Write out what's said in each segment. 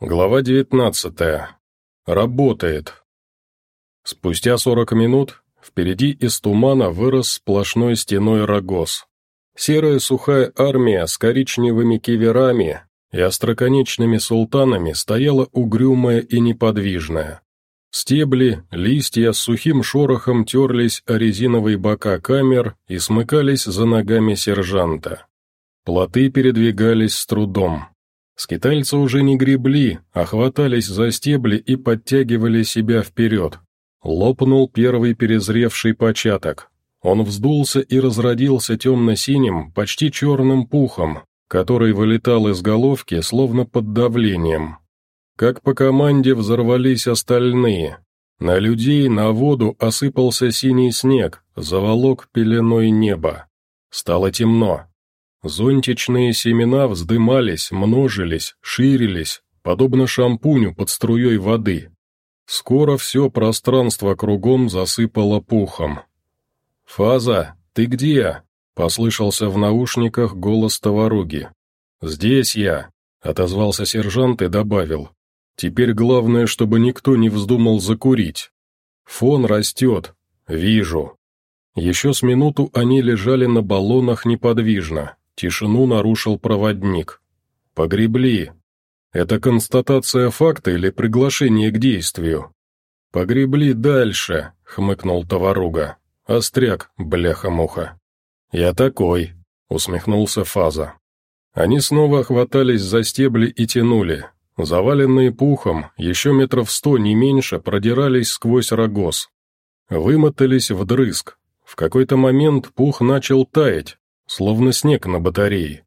Глава 19. Работает. Спустя 40 минут впереди из тумана вырос сплошной стеной рогоз. Серая сухая армия с коричневыми киверами и остроконечными султанами стояла угрюмая и неподвижная. Стебли, листья с сухим шорохом терлись о резиновые бока камер и смыкались за ногами сержанта. Плоты передвигались с трудом. Скитальцы уже не гребли, а хватались за стебли и подтягивали себя вперед. Лопнул первый перезревший початок. Он вздулся и разродился темно-синим, почти черным пухом, который вылетал из головки, словно под давлением. Как по команде взорвались остальные. На людей, на воду осыпался синий снег, заволок пеленой небо. Стало темно. Зонтичные семена вздымались, множились, ширились, подобно шампуню под струей воды. Скоро все пространство кругом засыпало пухом. «Фаза, ты где?» — послышался в наушниках голос товаруги. «Здесь я», — отозвался сержант и добавил. «Теперь главное, чтобы никто не вздумал закурить. Фон растет. Вижу». Еще с минуту они лежали на баллонах неподвижно, Тишину нарушил проводник. «Погребли. Это констатация факта или приглашение к действию?» «Погребли дальше», — хмыкнул товаруга. «Остряк, бляха-муха». «Я такой», — усмехнулся Фаза. Они снова хватались за стебли и тянули. Заваленные пухом, еще метров сто, не меньше, продирались сквозь рогоз. Вымотались вдрызг. В какой-то момент пух начал таять, словно снег на батарее.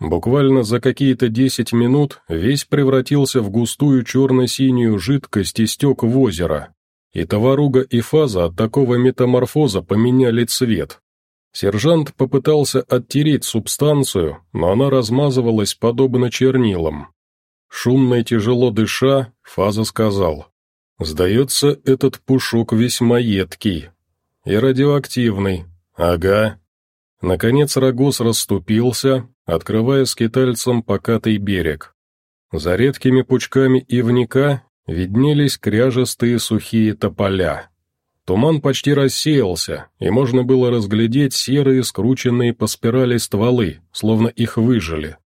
Буквально за какие-то десять минут весь превратился в густую черно-синюю жидкость и стек в озеро, и товаруга и фаза от такого метаморфоза поменяли цвет. Сержант попытался оттереть субстанцию, но она размазывалась подобно чернилам. Шумно и тяжело дыша, Фаза сказал, «Сдается, этот пушок весьма едкий. И радиоактивный. Ага, Наконец рогоз расступился, открывая скитальцам покатый берег. За редкими пучками ивника виднелись кряжестые сухие тополя. Туман почти рассеялся, и можно было разглядеть серые, скрученные по спирали стволы, словно их выжили.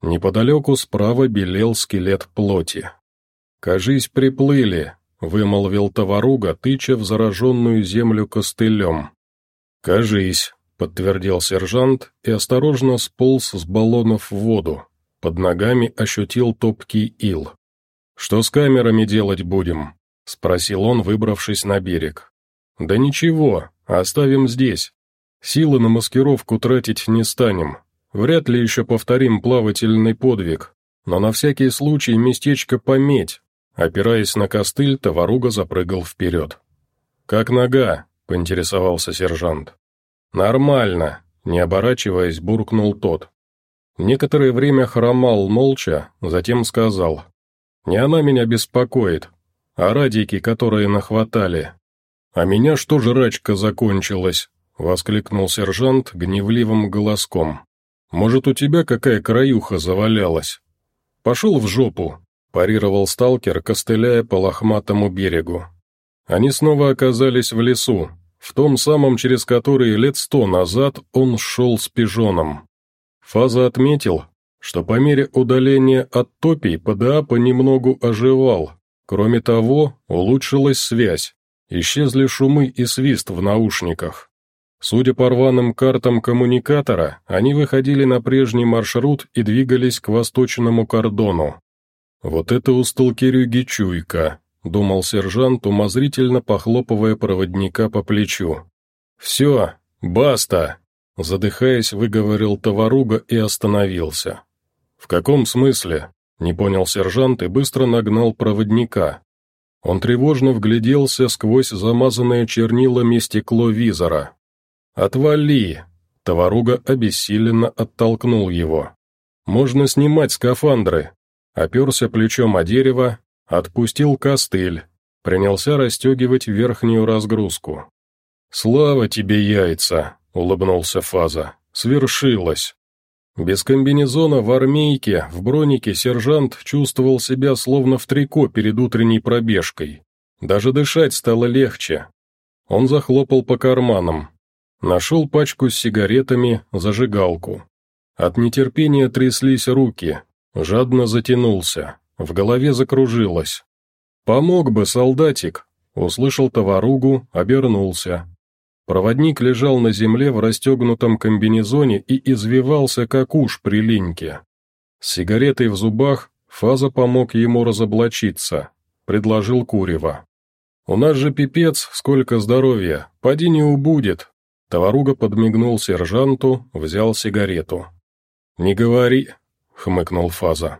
Неподалеку справа белел скелет плоти. «Кажись, приплыли», — вымолвил товаруга, тыча в зараженную землю костылем. «Кажись», подтвердил сержант и осторожно сполз с баллонов в воду. Под ногами ощутил топкий ил. «Что с камерами делать будем?» — спросил он, выбравшись на берег. «Да ничего, оставим здесь. Силы на маскировку тратить не станем. Вряд ли еще повторим плавательный подвиг, но на всякий случай местечко пометь». Опираясь на костыль, товаруга запрыгал вперед. «Как нога?» — поинтересовался сержант. «Нормально», — не оборачиваясь, буркнул тот. Некоторое время хромал молча, затем сказал. «Не она меня беспокоит, а радики, которые нахватали». «А меня что жрачка закончилась?» — воскликнул сержант гневливым голоском. «Может, у тебя какая краюха завалялась?» «Пошел в жопу», — парировал сталкер, костыляя по лохматому берегу. Они снова оказались в лесу, в том самом, через который лет сто назад он шел с пижоном. Фаза отметил, что по мере удаления от топий ПДА понемногу оживал. Кроме того, улучшилась связь, исчезли шумы и свист в наушниках. Судя по рваным картам коммуникатора, они выходили на прежний маршрут и двигались к восточному кордону. Вот это у сталкерюги чуйка. — думал сержант, умозрительно похлопывая проводника по плечу. «Все, баста!» — задыхаясь, выговорил товаруга и остановился. «В каком смысле?» — не понял сержант и быстро нагнал проводника. Он тревожно вгляделся сквозь замазанное чернилами стекло визора. «Отвали!» — товаруга обессиленно оттолкнул его. «Можно снимать скафандры!» Оперся плечом о дерево, Отпустил костыль, принялся расстегивать верхнюю разгрузку. «Слава тебе, яйца!» — улыбнулся Фаза. «Свершилось!» Без комбинезона в армейке, в бронике сержант чувствовал себя словно в трико перед утренней пробежкой. Даже дышать стало легче. Он захлопал по карманам. Нашел пачку с сигаретами, зажигалку. От нетерпения тряслись руки. Жадно затянулся. В голове закружилось. «Помог бы, солдатик!» Услышал товаругу, обернулся. Проводник лежал на земле в расстегнутом комбинезоне и извивался, как уж при линьке. С сигаретой в зубах Фаза помог ему разоблачиться, предложил курева. «У нас же пипец, сколько здоровья, поди не убудет». Товаруга подмигнул сержанту, взял сигарету. «Не говори», — хмыкнул Фаза.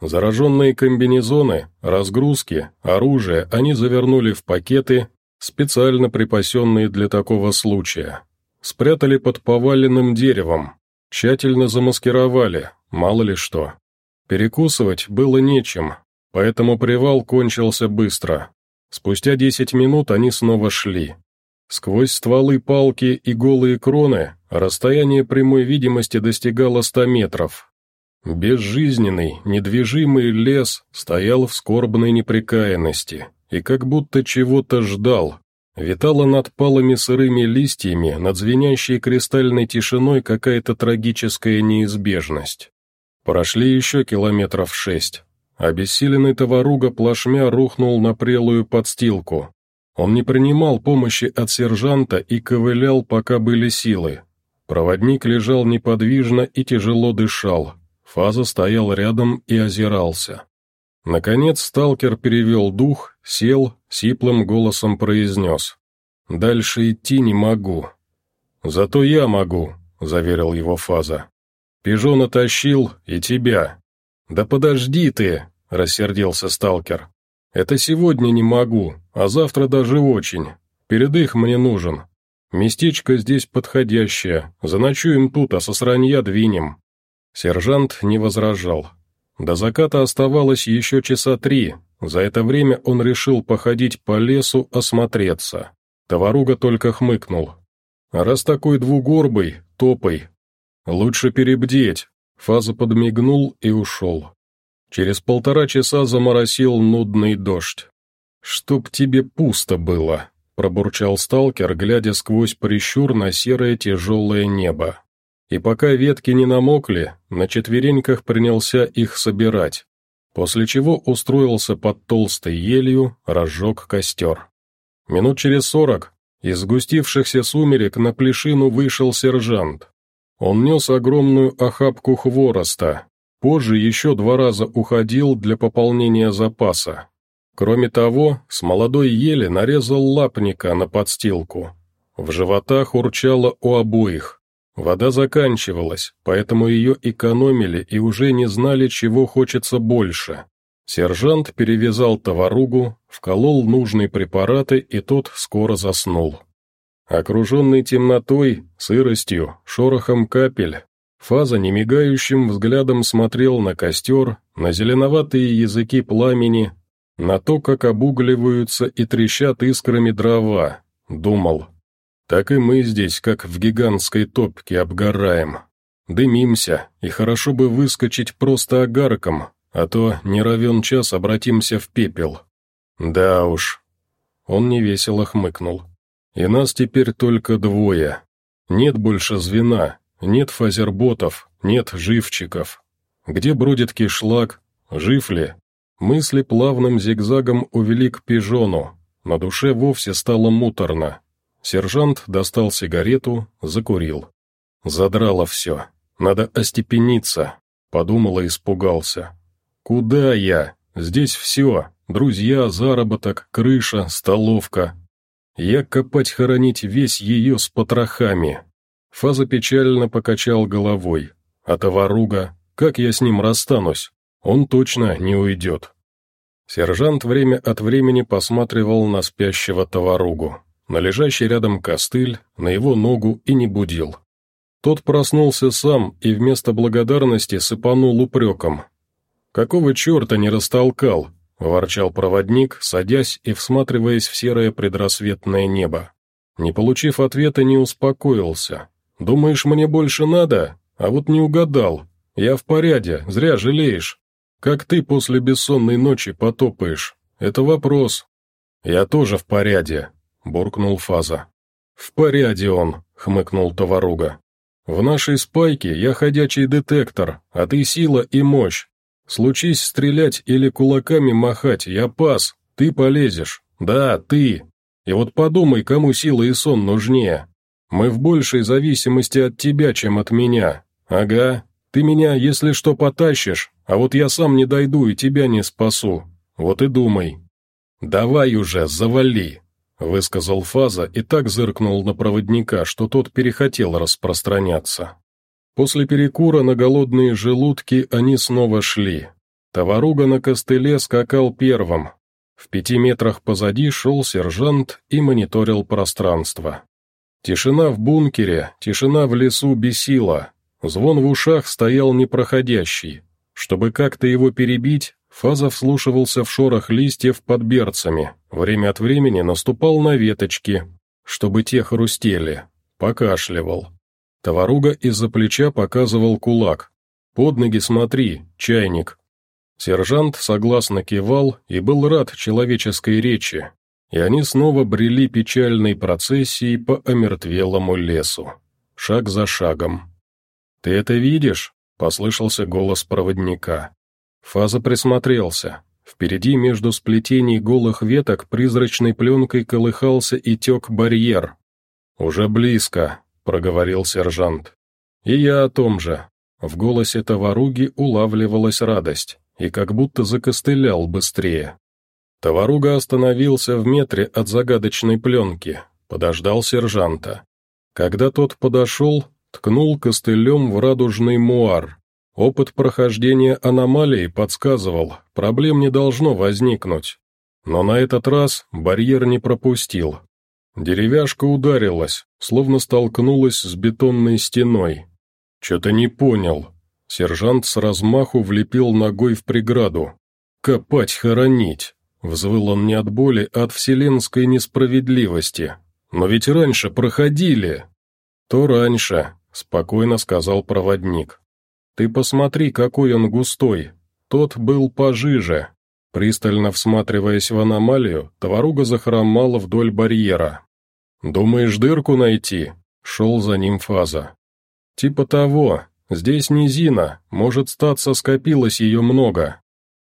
Зараженные комбинезоны, разгрузки, оружие они завернули в пакеты специально припасенные для такого случая. Спрятали под поваленным деревом, тщательно замаскировали, мало ли что. Перекусывать было нечем, поэтому привал кончился быстро. Спустя десять минут они снова шли. Сквозь стволы палки и голые кроны расстояние прямой видимости достигало ста метров. Безжизненный, недвижимый лес стоял в скорбной непрекаянности и как будто чего-то ждал. Витала над палыми сырыми листьями, над звенящей кристальной тишиной какая-то трагическая неизбежность. Прошли еще километров шесть. Обессиленный товаруга плашмя рухнул на прелую подстилку. Он не принимал помощи от сержанта и ковылял, пока были силы. Проводник лежал неподвижно и тяжело дышал. Фаза стоял рядом и озирался. Наконец сталкер перевел дух, сел, сиплым голосом произнес. «Дальше идти не могу». «Зато я могу», — заверил его Фаза. «Пижона тащил и тебя». «Да подожди ты», — рассердился сталкер. «Это сегодня не могу, а завтра даже очень. Передых мне нужен. Местечко здесь подходящее, заночуем тут, а со сранья двинем». Сержант не возражал. До заката оставалось еще часа три. За это время он решил походить по лесу, осмотреться. Товаруга только хмыкнул. «Раз такой двугорбый, топай. Лучше перебдеть». Фаза подмигнул и ушел. Через полтора часа заморосил нудный дождь. «Чтоб тебе пусто было», — пробурчал сталкер, глядя сквозь прищур на серое тяжелое небо и пока ветки не намокли, на четвереньках принялся их собирать, после чего устроился под толстой елью, разжег костер. Минут через сорок из сгустившихся сумерек на плешину вышел сержант. Он нес огромную охапку хвороста, позже еще два раза уходил для пополнения запаса. Кроме того, с молодой ели нарезал лапника на подстилку. В животах урчало у обоих. Вода заканчивалась, поэтому ее экономили и уже не знали, чего хочется больше. Сержант перевязал товаругу, вколол нужные препараты, и тот скоро заснул. Окруженный темнотой, сыростью, шорохом капель, Фаза немигающим взглядом смотрел на костер, на зеленоватые языки пламени, на то, как обугливаются и трещат искрами дрова, думал, так и мы здесь, как в гигантской топке, обгораем. Дымимся, и хорошо бы выскочить просто огарком, а то не равен час обратимся в пепел. Да уж. Он невесело хмыкнул. И нас теперь только двое. Нет больше звена, нет фазерботов, нет живчиков. Где бродит кишлак? Жив ли? Мысли плавным зигзагом увели к пижону. На душе вовсе стало муторно. Сержант достал сигарету, закурил. Задрало все. Надо остепениться. Подумал и испугался. Куда я? Здесь все. Друзья, заработок, крыша, столовка. Я копать хоронить весь ее с потрохами. Фаза печально покачал головой. А товаруга, как я с ним расстанусь? Он точно не уйдет. Сержант время от времени посматривал на спящего товаругу на лежащий рядом костыль, на его ногу и не будил. Тот проснулся сам и вместо благодарности сыпанул упреком. «Какого черта не растолкал?» – ворчал проводник, садясь и всматриваясь в серое предрассветное небо. Не получив ответа, не успокоился. «Думаешь, мне больше надо? А вот не угадал. Я в порядке, зря жалеешь. Как ты после бессонной ночи потопаешь? Это вопрос. Я тоже в порядке, буркнул Фаза. В порядке он, хмыкнул Товаруга. В нашей спайке я ходячий детектор, а ты сила и мощь. Случись стрелять или кулаками махать, я пас, ты полезешь. Да, ты. И вот подумай, кому сила и сон нужнее. Мы в большей зависимости от тебя, чем от меня. Ага, ты меня, если что, потащишь, а вот я сам не дойду и тебя не спасу. Вот и думай. Давай уже, завали, высказал Фаза и так зыркнул на проводника, что тот перехотел распространяться. После перекура на голодные желудки они снова шли. Товаруга на костыле скакал первым. В пяти метрах позади шел сержант и мониторил пространство. Тишина в бункере, тишина в лесу бесила. Звон в ушах стоял непроходящий. Чтобы как-то его перебить, Фаза вслушивался в шорох листьев под берцами, время от времени наступал на веточки, чтобы те хрустели, покашливал. Товаруга из-за плеча показывал кулак. «Под ноги смотри, чайник». Сержант согласно кивал и был рад человеческой речи, и они снова брели печальной процессией по омертвелому лесу, шаг за шагом. «Ты это видишь?» — послышался голос проводника. Фаза присмотрелся. Впереди между сплетений голых веток призрачной пленкой колыхался и тек барьер. «Уже близко», — проговорил сержант. «И я о том же». В голосе товаруги улавливалась радость, и как будто закостылял быстрее. Товаруга остановился в метре от загадочной пленки, подождал сержанта. Когда тот подошел, ткнул костылем в радужный муар. Опыт прохождения аномалии подсказывал, проблем не должно возникнуть. Но на этот раз барьер не пропустил. Деревяшка ударилась, словно столкнулась с бетонной стеной. Че-то не понял. Сержант с размаху влепил ногой в преграду. «Копать, хоронить!» Взвыл он не от боли, а от вселенской несправедливости. «Но ведь раньше проходили!» «То раньше», — спокойно сказал проводник. «Ты посмотри, какой он густой. Тот был пожиже». Пристально всматриваясь в аномалию, товаруга захромала вдоль барьера. «Думаешь, дырку найти?» — шел за ним фаза. «Типа того. Здесь низина, может, статься скопилось ее много.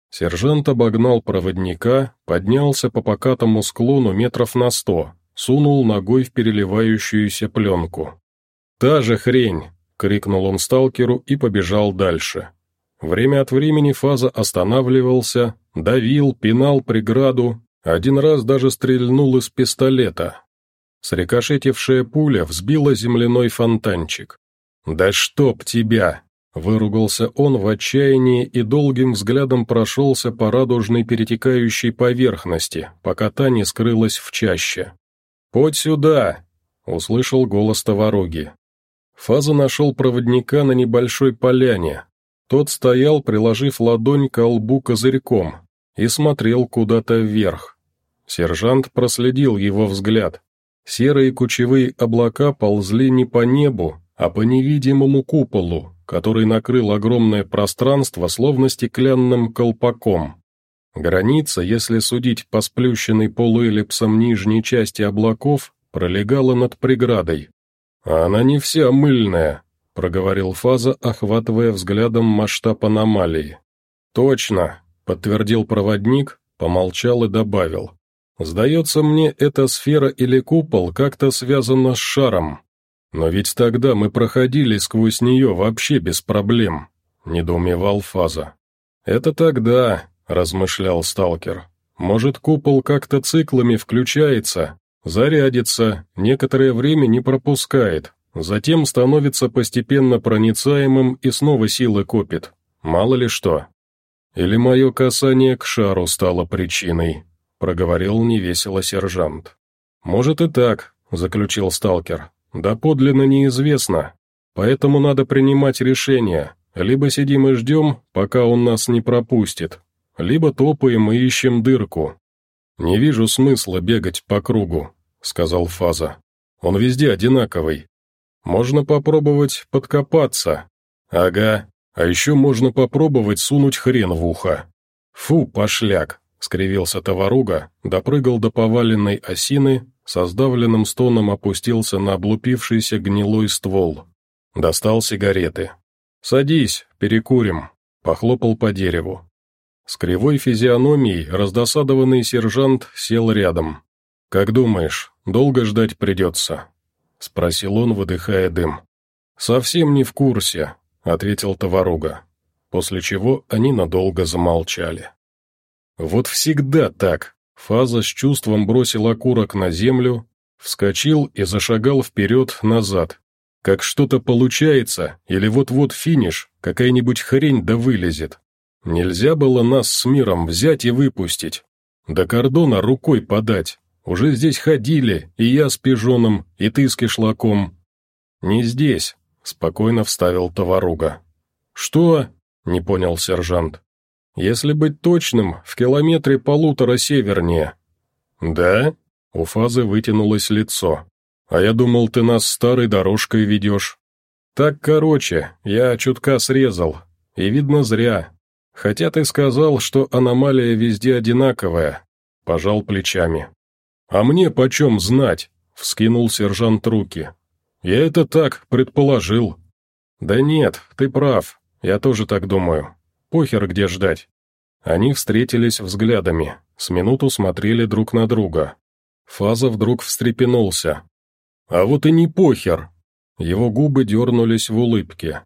Сержант обогнал проводника, поднялся по покатому склону метров на сто, сунул ногой в переливающуюся пленку. «Та же хрень!» — крикнул он сталкеру и побежал дальше. Время от времени Фаза останавливался, давил, пинал преграду, один раз даже стрельнул из пистолета. Срикошетившая пуля взбила земляной фонтанчик. «Да чтоб тебя!» Выругался он в отчаянии и долгим взглядом прошелся по радужной перетекающей поверхности, пока та не скрылась в чаще. «Подь сюда!» — услышал голос товаруги. Фаза нашел проводника на небольшой поляне. Тот стоял, приложив ладонь к лбу козырьком, и смотрел куда-то вверх. Сержант проследил его взгляд. Серые кучевые облака ползли не по небу, а по невидимому куполу, который накрыл огромное пространство словно стеклянным колпаком. Граница, если судить по сплющенной полуэллипсом нижней части облаков, пролегала над преградой. «А она не вся мыльная», — проговорил Фаза, охватывая взглядом масштаб аномалии. «Точно», — подтвердил проводник, помолчал и добавил. «Сдается мне, эта сфера или купол как-то связана с шаром. «Но ведь тогда мы проходили сквозь нее вообще без проблем», — недоумевал Фаза. «Это тогда», — размышлял сталкер. «Может, купол как-то циклами включается, зарядится, некоторое время не пропускает, затем становится постепенно проницаемым и снова силы копит. Мало ли что. Или мое касание к шару стало причиной», — проговорил невесело сержант. «Может и так», — заключил сталкер. Да подлинно неизвестно, поэтому надо принимать решение. Либо сидим и ждем, пока он нас не пропустит, либо топаем и ищем дырку. «Не вижу смысла бегать по кругу», — сказал Фаза. «Он везде одинаковый. Можно попробовать подкопаться. «Ага, а еще можно попробовать сунуть хрен в ухо». «Фу, пошляк!» — скривился товаруга, допрыгал до поваленной осины, со сдавленным стоном опустился на облупившийся гнилой ствол. Достал сигареты. «Садись, перекурим», — похлопал по дереву. С кривой физиономией раздосадованный сержант сел рядом. «Как думаешь, долго ждать придется?» — спросил он, выдыхая дым. «Совсем не в курсе», — ответил товаруга, после чего они надолго замолчали. «Вот всегда так», — Фаза с чувством бросил окурок на землю, вскочил и зашагал вперед-назад. «Как что-то получается, или вот-вот финиш, какая-нибудь хрень да вылезет. Нельзя было нас с миром взять и выпустить. До кордона рукой подать. Уже здесь ходили, и я с пижоном, и ты с кишлаком». «Не здесь», — спокойно вставил товаруга. «Что?» — не понял сержант. «Если быть точным, в километре полутора севернее». «Да?» — у Фазы вытянулось лицо. «А я думал, ты нас старой дорожкой ведешь». «Так короче, я чутка срезал. И видно зря. Хотя ты сказал, что аномалия везде одинаковая». Пожал плечами. «А мне почем знать?» — вскинул сержант руки. «Я это так предположил». «Да нет, ты прав, я тоже так думаю. Похер, где ждать». Они встретились взглядами, с минуту смотрели друг на друга. Фаза вдруг встрепенулся. «А вот и не похер!» Его губы дернулись в улыбке.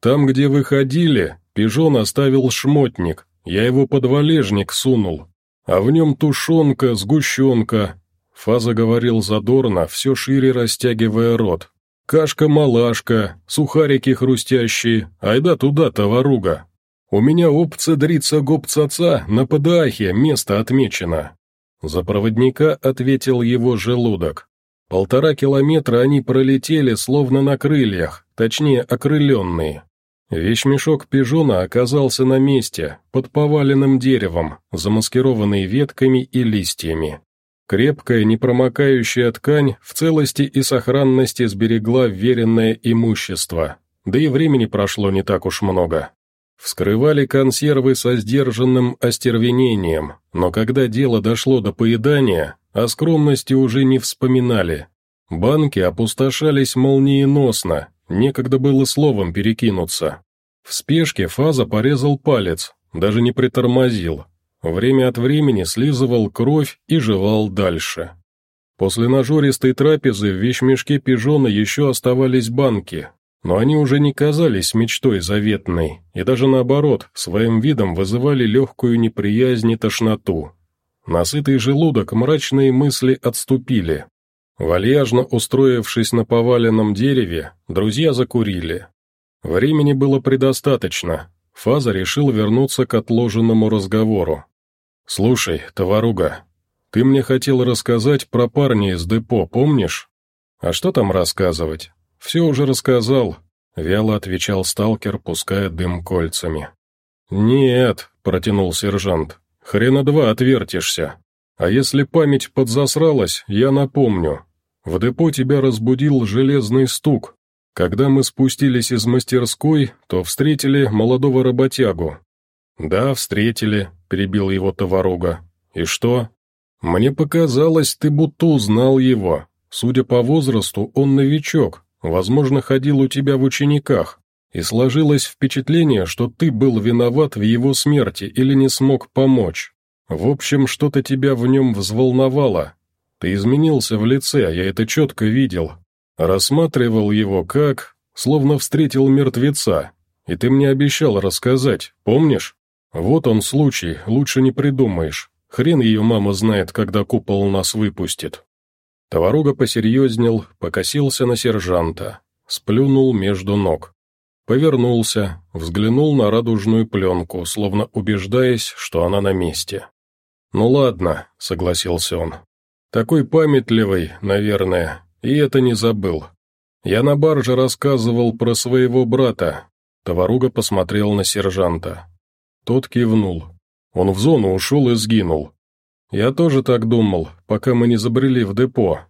«Там, где вы ходили, пижон оставил шмотник, я его под валежник сунул, а в нем тушенка, сгущенка». Фаза говорил задорно, все шире растягивая рот. Кашка-малашка, сухарики хрустящие, айда туда, товаруга. У меня опция дрица гопцаца на ПДАхе место отмечено. За проводника ответил его желудок. Полтора километра они пролетели, словно на крыльях, точнее, окрыленные. Вещмешок пижона оказался на месте, под поваленным деревом, замаскированный ветками и листьями. Крепкая, непромокающая ткань в целости и сохранности сберегла веренное имущество, да и времени прошло не так уж много. Вскрывали консервы со сдержанным остервенением, но когда дело дошло до поедания, о скромности уже не вспоминали. Банки опустошались молниеносно, некогда было словом перекинуться. В спешке Фаза порезал палец, даже не притормозил, Время от времени слизывал кровь и жевал дальше. После нажористой трапезы в вещмешке пижона еще оставались банки, но они уже не казались мечтой заветной, и даже наоборот, своим видом вызывали легкую неприязнь и тошноту. Насытый желудок мрачные мысли отступили. Вальяжно устроившись на поваленном дереве, друзья закурили. Времени было предостаточно, Фаза решил вернуться к отложенному разговору. «Слушай, товаруга, ты мне хотел рассказать про парня из депо, помнишь?» «А что там рассказывать? Все уже рассказал», — вяло отвечал сталкер, пуская дым кольцами. «Нет», — протянул сержант, — «хрена два отвертишься. А если память подзасралась, я напомню. В депо тебя разбудил железный стук. Когда мы спустились из мастерской, то встретили молодого работягу. «Да, встретили», — перебил его товаруга. «И что?» «Мне показалось, ты будто узнал его. Судя по возрасту, он новичок, возможно, ходил у тебя в учениках, и сложилось впечатление, что ты был виноват в его смерти или не смог помочь. В общем, что-то тебя в нем взволновало. Ты изменился в лице, я это четко видел. Рассматривал его как, словно встретил мертвеца, и ты мне обещал рассказать, помнишь?» «Вот он случай, лучше не придумаешь. Хрен ее мама знает, когда купол нас выпустит». Товаруга посерьезнел, покосился на сержанта, сплюнул между ног. Повернулся, взглянул на радужную пленку, словно убеждаясь, что она на месте. «Ну ладно», — согласился он. «Такой памятливый, наверное, и это не забыл. Я на барже рассказывал про своего брата». Товаруга посмотрел на сержанта. Тот кивнул. Он в зону ушел и сгинул. Я тоже так думал, пока мы не забрели в депо.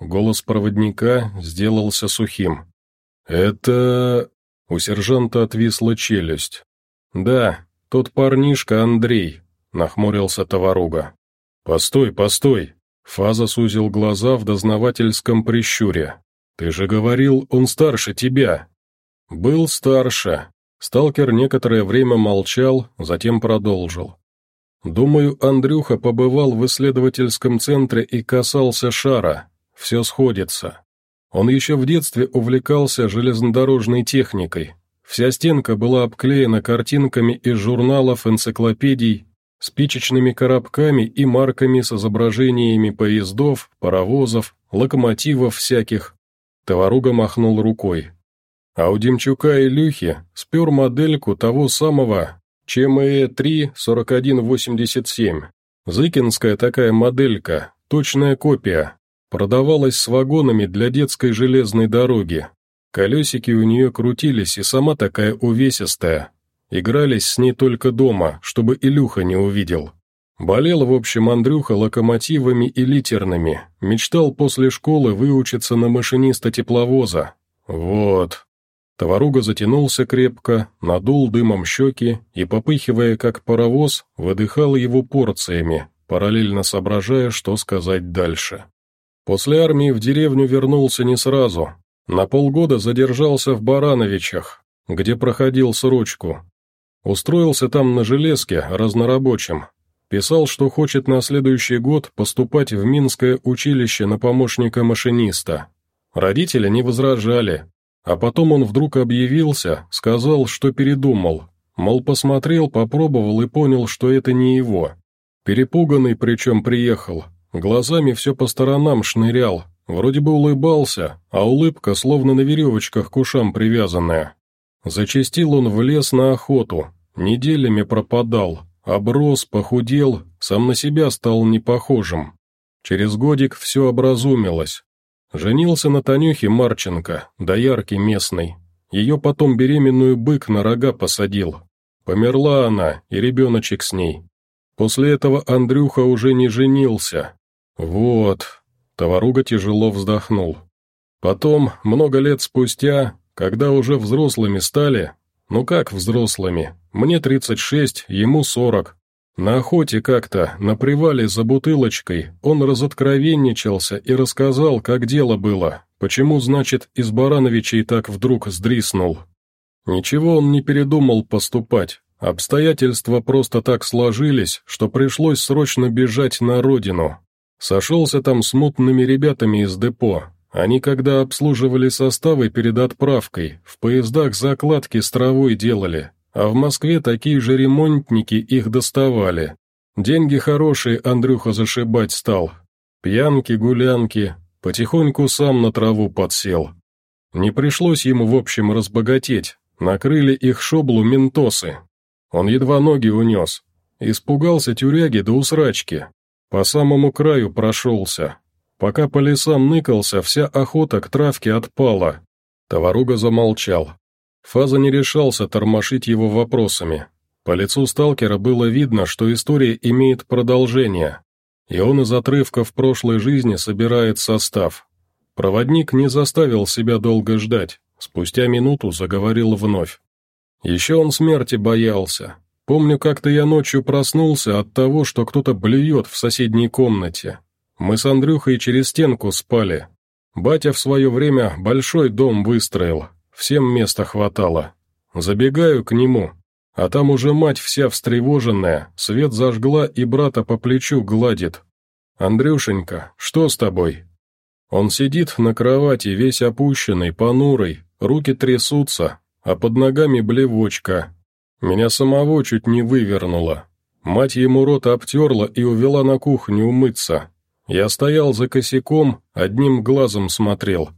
Голос проводника сделался сухим. «Это...» У сержанта отвисла челюсть. «Да, тот парнишка Андрей», — нахмурился товаруга. «Постой, постой!» Фаза сузил глаза в дознавательском прищуре. «Ты же говорил, он старше тебя!» «Был старше». Сталкер некоторое время молчал, затем продолжил. «Думаю, Андрюха побывал в исследовательском центре и касался шара. Все сходится. Он еще в детстве увлекался железнодорожной техникой. Вся стенка была обклеена картинками из журналов, энциклопедий, спичечными коробками и марками с изображениями поездов, паровозов, локомотивов всяких. Товаруга махнул рукой. А у Демчука и Люхи спер модельку того самого ЧМЭ-3-4187. Зыкинская такая моделька, точная копия, продавалась с вагонами для детской железной дороги. Колесики у нее крутились и сама такая увесистая, Игрались с ней только дома, чтобы Илюха не увидел. Болел, в общем, Андрюха локомотивами и литерными, мечтал после школы выучиться на машиниста тепловоза. Вот. Товаруга затянулся крепко, надул дымом щеки и, попыхивая как паровоз, выдыхал его порциями, параллельно соображая, что сказать дальше. После армии в деревню вернулся не сразу. На полгода задержался в Барановичах, где проходил срочку, Устроился там на железке разнорабочим. Писал, что хочет на следующий год поступать в Минское училище на помощника машиниста. Родители не возражали. А потом он вдруг объявился, сказал, что передумал. Мол, посмотрел, попробовал и понял, что это не его. Перепуганный причем приехал, глазами все по сторонам шнырял, вроде бы улыбался, а улыбка словно на веревочках к ушам привязанная. Зачастил он в лес на охоту, Неделями пропадал, оброс, похудел, сам на себя стал непохожим. Через годик все образумилось. Женился на Танюхе Марченко, доярки местной. Ее потом беременную бык на рога посадил. Померла она, и ребеночек с ней. После этого Андрюха уже не женился. Вот. Товаруга тяжело вздохнул. Потом, много лет спустя, когда уже взрослыми стали, ну как взрослыми, мне 36, ему 40. На охоте как-то, на привале за бутылочкой, он разоткровенничался и рассказал, как дело было, почему, значит, из Барановичей так вдруг сдриснул. Ничего он не передумал поступать, обстоятельства просто так сложились, что пришлось срочно бежать на родину. Сошелся там с мутными ребятами из депо, они, когда обслуживали составы перед отправкой, в поездах закладки с травой делали, а в Москве такие же ремонтники их доставали. Деньги хорошие Андрюха зашибать стал. Пьянки, гулянки, потихоньку сам на траву подсел. Не пришлось ему, в общем, разбогатеть, накрыли их шоблу ментосы. Он едва ноги унес. Испугался тюряги до усрачки. По самому краю прошелся. Пока по лесам ныкался, вся охота к травке отпала. Товаруга замолчал. Фаза не решался тормошить его вопросами. По лицу сталкера было видно, что история имеет продолжение, и он из отрывков прошлой жизни собирает состав. Проводник не заставил себя долго ждать, спустя минуту заговорил вновь. Еще он смерти боялся. Помню, как-то я ночью проснулся от того, что кто-то блюет в соседней комнате. Мы с Андрюхой через стенку спали. Батя в свое время большой дом выстроил, Всем места хватало. Забегаю к нему, а там уже мать вся встревоженная, свет зажгла и брата по плечу гладит. «Андрюшенька, что с тобой?» Он сидит на кровати, весь опущенный, понурый, руки трясутся, а под ногами блевочка. Меня самого чуть не вывернуло. Мать ему рот обтерла и увела на кухню умыться. Я стоял за косяком, одним глазом смотрел.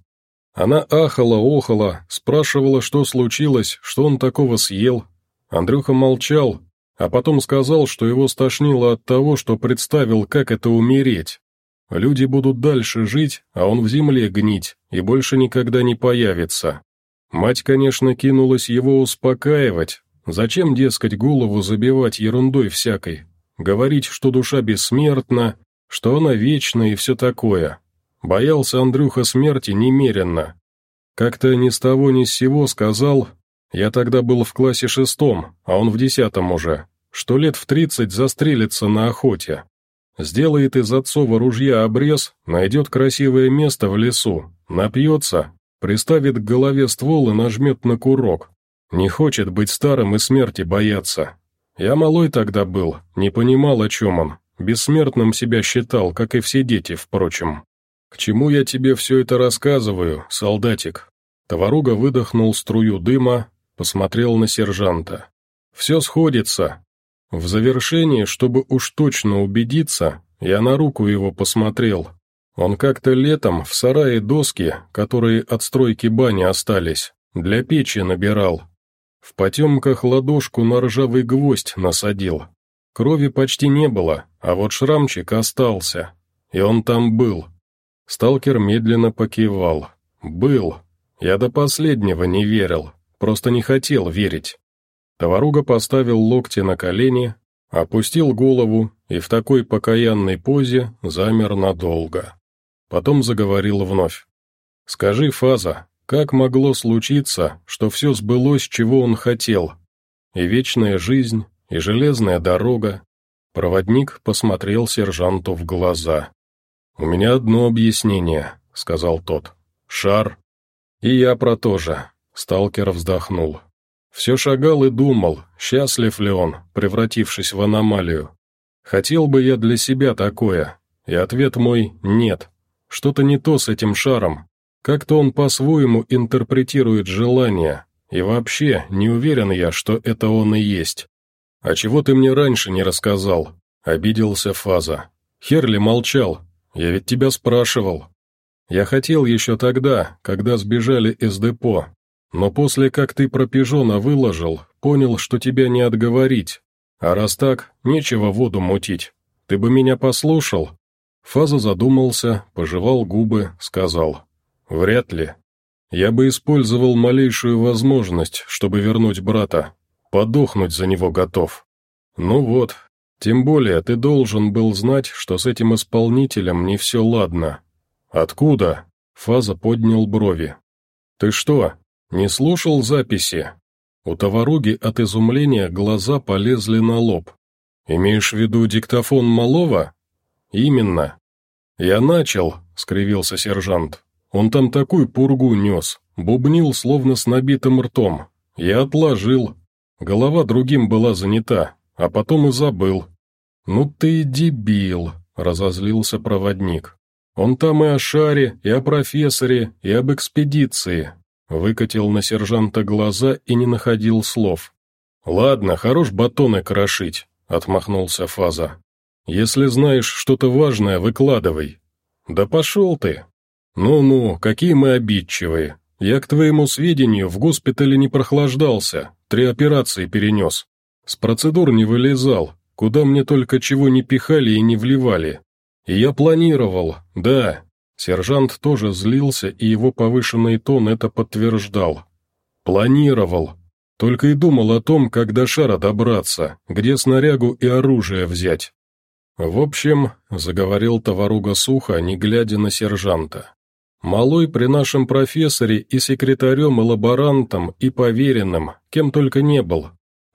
Она ахала-охала, спрашивала, что случилось, что он такого съел. Андрюха молчал, а потом сказал, что его стошнило от того, что представил, как это умереть. Люди будут дальше жить, а он в земле гнить, и больше никогда не появится. Мать, конечно, кинулась его успокаивать. Зачем, дескать, голову забивать ерундой всякой? Говорить, что душа бессмертна, что она вечна и все такое. Боялся Андрюха смерти немеренно. Как-то ни с того ни с сего сказал, Я тогда был в классе шестом, а он в десятом уже, что лет в тридцать застрелится на охоте. Сделает из отцова ружья обрез, найдет красивое место в лесу, напьется, приставит к голове ствол и нажмет на курок. Не хочет быть старым и смерти бояться. Я малой тогда был, не понимал, о чем он. Бессмертным себя считал, как и все дети, впрочем. К чему я тебе все это рассказываю, солдатик? Товаруга выдохнул струю дыма, посмотрел на сержанта. Все сходится. В завершении, чтобы уж точно убедиться, я на руку его посмотрел. Он как-то летом в сарае доски, которые от стройки бани остались, для печи набирал. В потемках ладошку на ржавый гвоздь насадил. Крови почти не было, а вот шрамчик остался. И он там был. Сталкер медленно покивал. «Был. Я до последнего не верил, просто не хотел верить». Товаруга поставил локти на колени, опустил голову и в такой покаянной позе замер надолго. Потом заговорил вновь. «Скажи, Фаза, как могло случиться, что все сбылось, чего он хотел? И вечная жизнь, и железная дорога?» Проводник посмотрел сержанту в глаза. «У меня одно объяснение», — сказал тот. «Шар». «И я про то же», — сталкер вздохнул. Все шагал и думал, счастлив ли он, превратившись в аномалию. Хотел бы я для себя такое, и ответ мой — нет. Что-то не то с этим шаром, как-то он по-своему интерпретирует желание, и вообще не уверен я, что это он и есть. «А чего ты мне раньше не рассказал?» — обиделся Фаза. «Херли молчал, я ведь тебя спрашивал. Я хотел еще тогда, когда сбежали из депо, но после как ты про пижона выложил, понял, что тебя не отговорить. А раз так, нечего воду мутить. Ты бы меня послушал?» Фаза задумался, пожевал губы, сказал. Вряд ли. Я бы использовал малейшую возможность, чтобы вернуть брата. Подохнуть за него готов. Ну вот. Тем более ты должен был знать, что с этим исполнителем не все ладно. Откуда? Фаза поднял брови. Ты что, не слушал записи? У товаруги от изумления глаза полезли на лоб. Имеешь в виду диктофон малого? Именно. Я начал, скривился сержант. Он там такую пургу нес, бубнил, словно с набитым ртом. Я отложил. Голова другим была занята, а потом и забыл. «Ну ты дебил», — разозлился проводник. «Он там и о шаре, и о профессоре, и об экспедиции». Выкатил на сержанта глаза и не находил слов. «Ладно, хорош батоны крошить», — отмахнулся Фаза. «Если знаешь что-то важное, выкладывай». «Да пошел ты», «Ну-ну, какие мы обидчивые. Я, к твоему сведению, в госпитале не прохлаждался, три операции перенес. С процедур не вылезал, куда мне только чего не пихали и не вливали. И я планировал, да». Сержант тоже злился, и его повышенный тон это подтверждал. «Планировал. Только и думал о том, как до шара добраться, где снарягу и оружие взять». «В общем», — заговорил товаруга сухо, не глядя на сержанта, Малой при нашем профессоре и секретарем, и лаборантом, и поверенным, кем только не был.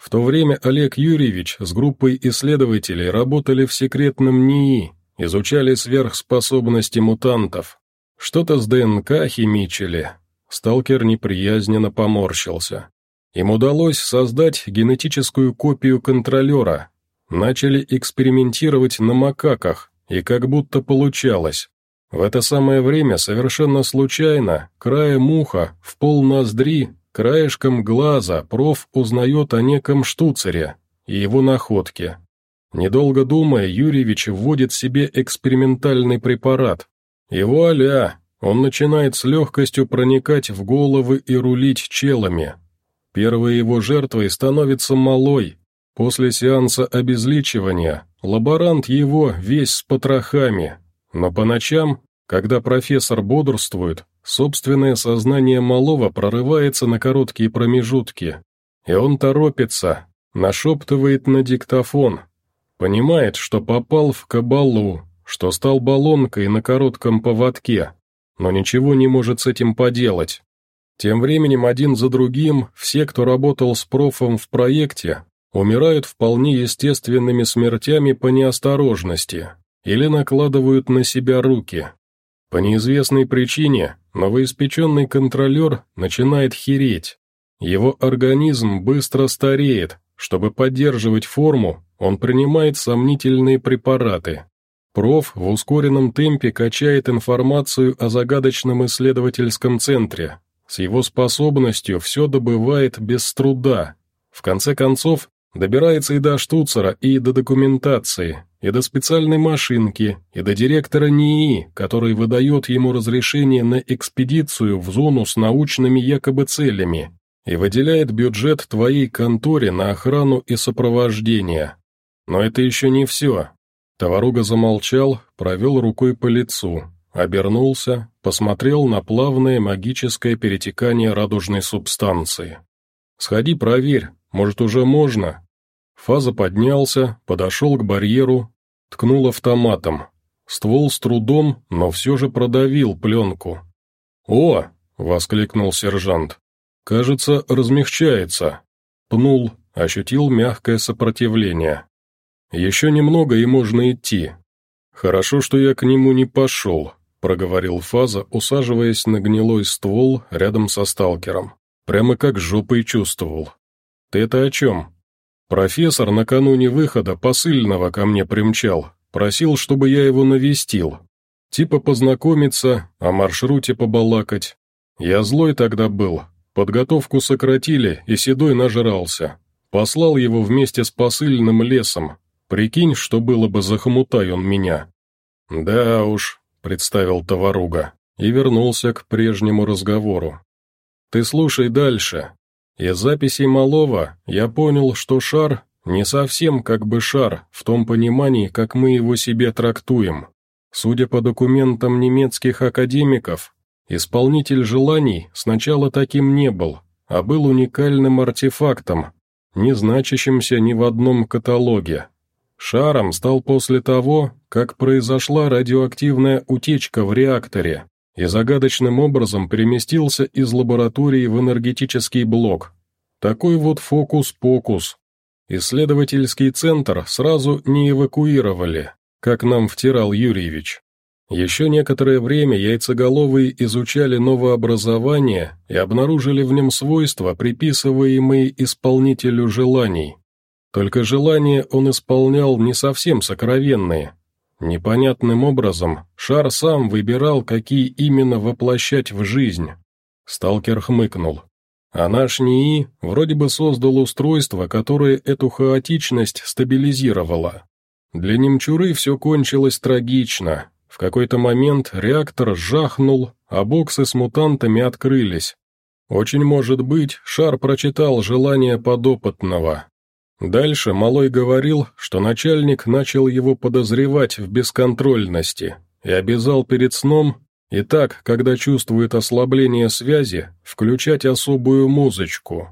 В то время Олег Юрьевич с группой исследователей работали в секретном НИИ, изучали сверхспособности мутантов. Что-то с ДНК химичили. Сталкер неприязненно поморщился. Им удалось создать генетическую копию контролера. Начали экспериментировать на макаках, и как будто получалось. В это самое время совершенно случайно, краем уха, в пол ноздри, краешком глаза проф узнает о неком штуцере и его находке. Недолго думая, Юрьевич вводит себе экспериментальный препарат. И вуаля, он начинает с легкостью проникать в головы и рулить челами. Первой его жертвой становится малой. После сеанса обезличивания лаборант его весь с потрохами, но по ночам, когда профессор бодрствует, собственное сознание малого прорывается на короткие промежутки, и он торопится, нашептывает на диктофон, понимает, что попал в кабалу, что стал баллонкой на коротком поводке, но ничего не может с этим поделать. Тем временем один за другим все, кто работал с профом в проекте, умирают вполне естественными смертями по неосторожности или накладывают на себя руки. По неизвестной причине новоиспеченный контролер начинает хереть. Его организм быстро стареет, чтобы поддерживать форму, он принимает сомнительные препараты. Проф в ускоренном темпе качает информацию о загадочном исследовательском центре. С его способностью все добывает без труда. В конце концов, добирается и до штуцера, и до документации, и до специальной машинки, и до директора НИИ, который выдает ему разрешение на экспедицию в зону с научными якобы целями и выделяет бюджет твоей конторе на охрану и сопровождение. Но это еще не все. Товаруга замолчал, провел рукой по лицу, обернулся, посмотрел на плавное магическое перетекание радужной субстанции. «Сходи, проверь, может, уже можно?» Фаза поднялся, подошел к барьеру, ткнул автоматом. Ствол с трудом, но все же продавил пленку. «О!» — воскликнул сержант. «Кажется, размягчается». Пнул, ощутил мягкое сопротивление. «Еще немного, и можно идти». «Хорошо, что я к нему не пошел», — проговорил Фаза, усаживаясь на гнилой ствол рядом со сталкером. Прямо как жопой чувствовал. «Ты это о чем?» «Профессор накануне выхода посыльного ко мне примчал, просил, чтобы я его навестил. Типа познакомиться, о маршруте побалакать. Я злой тогда был, подготовку сократили, и Седой нажрался. Послал его вместе с посыльным лесом, Прикинь, что было бы, захомутай он меня». «Да уж», — представил товаруга, и вернулся к прежнему разговору. «Ты слушай дальше. Из записей малого я понял, что шар не совсем как бы шар, в том понимании, как мы его себе трактуем. Судя по документам немецких академиков, исполнитель желаний сначала таким не был, а был уникальным артефактом, не значащимся ни в одном каталоге. Шаром стал после того, как произошла радиоактивная утечка в реакторе и загадочным образом переместился из лаборатории в энергетический блок. Такой вот фокус-покус. Исследовательский центр сразу не эвакуировали, как нам втирал Юрьевич. Еще некоторое время яйцеголовые изучали новообразование и обнаружили в нем свойства, приписываемые исполнителю желаний. Только желания он исполнял не совсем сокровенные. Непонятным образом шар сам выбирал, какие именно воплощать в жизнь. Сталкер хмыкнул. А наш НИИ вроде бы создал устройство, которое эту хаотичность стабилизировало. Для немчуры все кончилось трагично. В какой-то момент реактор жахнул, а боксы с мутантами открылись. Очень может быть, шар прочитал желание подопытного, Дальше Малой говорил, что начальник начал его подозревать в бесконтрольности и обязал перед сном, и так, когда чувствует ослабление связи, включать особую музычку.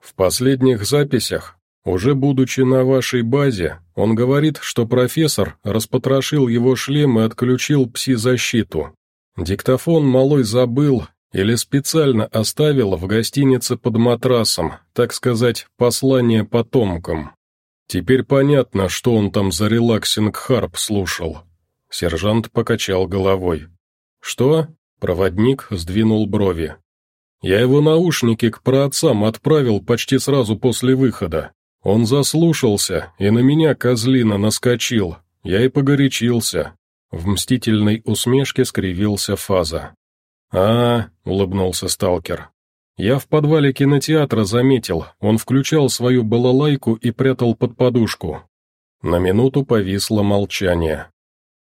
В последних записях, уже будучи на вашей базе, он говорит, что профессор распотрошил его шлем и отключил пси-защиту. Диктофон Малой забыл или специально оставил в гостинице под матрасом, так сказать, послание потомкам. Теперь понятно, что он там за relaxing harp слушал. Сержант покачал головой. «Что?» — проводник сдвинул брови. «Я его наушники к праотцам отправил почти сразу после выхода. Он заслушался, и на меня козлина наскочил. Я и погорячился». В мстительной усмешке скривился Фаза. «А, — улыбнулся сталкер. «Я в подвале кинотеатра заметил, он включал свою балалайку и прятал под подушку». На минуту повисло молчание.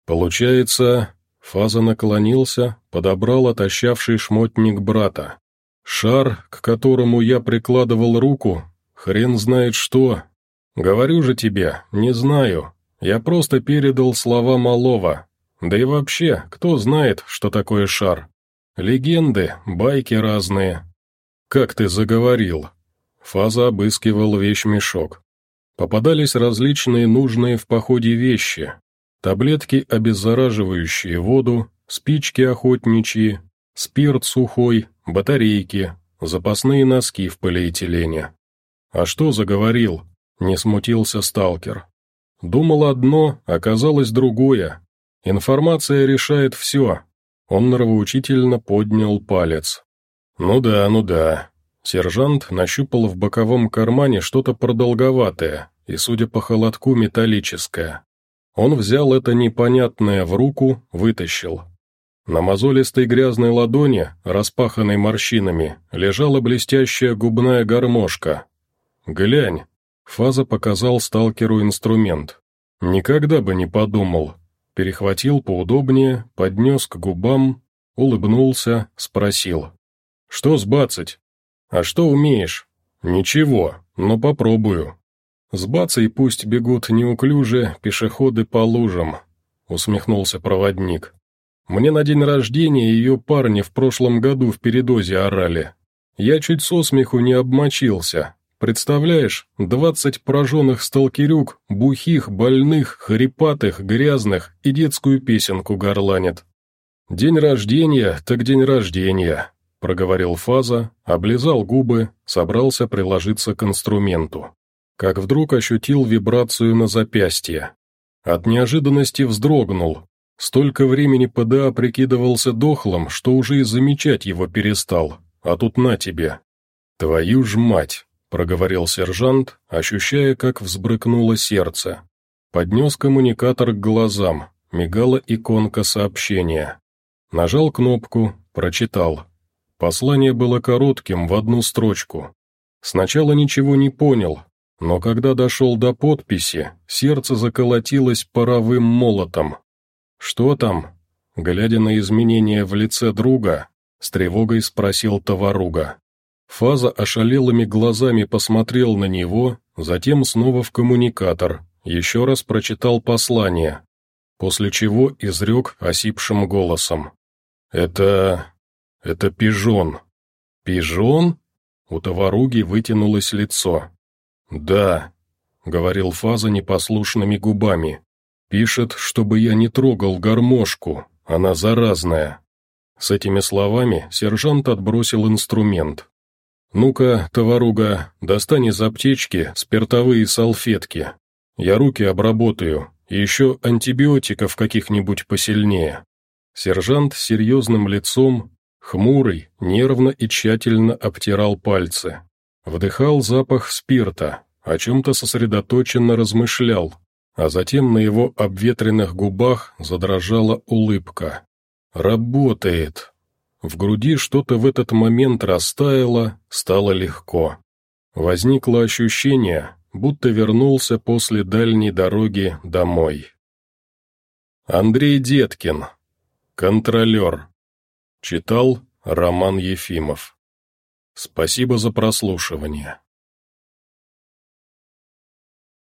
«Получается...» Фаза наклонился, подобрал отощавший шмотник брата. «Шар, к которому я прикладывал руку, хрен знает что. Говорю же тебе, не знаю. Я просто передал слова малого. Да и вообще, кто знает, что такое шар?» Легенды, байки разные. Как ты заговорил? Фаза обыскивал вещмешок. Попадались различные нужные в походе вещи. Таблетки, обеззараживающие воду, спички охотничьи, спирт сухой, батарейки, запасные носки в полиэтилене. «А что заговорил?» — не смутился сталкер. «Думал одно, оказалось другое. Информация решает все». Он нравоучительно поднял палец. «Ну да, ну да». Сержант нащупал в боковом кармане что-то продолговатое и, судя по холодку, металлическое. Он взял это непонятное в руку, вытащил. На мозолистой грязной ладони, распаханной морщинами, лежала блестящая губная гармошка. «Глянь!» — Фаза показал сталкеру инструмент. «Никогда бы не подумал». Перехватил поудобнее, поднес к губам, улыбнулся, спросил. «Что сбацать?» «А что умеешь?» «Ничего, но попробую». «Сбацай пусть бегут неуклюже пешеходы по лужам», — усмехнулся проводник. Мне на день рождения ее парни в прошлом году в передозе орали. Я чуть со смеху не обмочился. Представляешь, двадцать пораженных сталкерюк, бухих, больных, хрипатых, грязных и детскую песенку горланят. «День рождения, так день рождения», — проговорил Фаза, облизал губы, собрался приложиться к инструменту. Как вдруг ощутил вибрацию на запястье. От неожиданности вздрогнул, Столько времени ПДА прикидывался дохлым, что уже и замечать его перестал, а тут на тебе. «Твою ж мать!» — проговорил сержант, ощущая, как взбрыкнуло сердце. Поднес коммуникатор к глазам, мигала иконка сообщения. Нажал кнопку, прочитал. Послание было коротким, в одну строчку. Сначала ничего не понял, но когда дошел до подписи, сердце заколотилось паровым молотом. «Что там?» Глядя на изменения в лице друга, с тревогой спросил товаруга. Фаза ошалелыми глазами посмотрел на него, затем снова в коммуникатор, еще раз прочитал послание, после чего изрек осипшим голосом. «Это... это пижон». «Пижон?» У товаруги вытянулось лицо. «Да», — говорил Фаза непослушными губами. Пишет, чтобы я не трогал гармошку, она заразная. С этими словами сержант отбросил инструмент. «Ну-ка, товаруга, достань из аптечки спиртовые салфетки. Я руки обработаю, и еще антибиотиков каких-нибудь посильнее». Сержант с серьезным лицом, хмурый, нервно и тщательно обтирал пальцы. Вдыхал запах спирта, о чем-то сосредоточенно размышлял, а затем на его обветренных губах задрожала улыбка. «Работает!» В груди что-то в этот момент растаяло, стало легко. Возникло ощущение, будто вернулся после дальней дороги домой. Андрей Деткин. Контролер. Читал Роман Ефимов. Спасибо за прослушивание.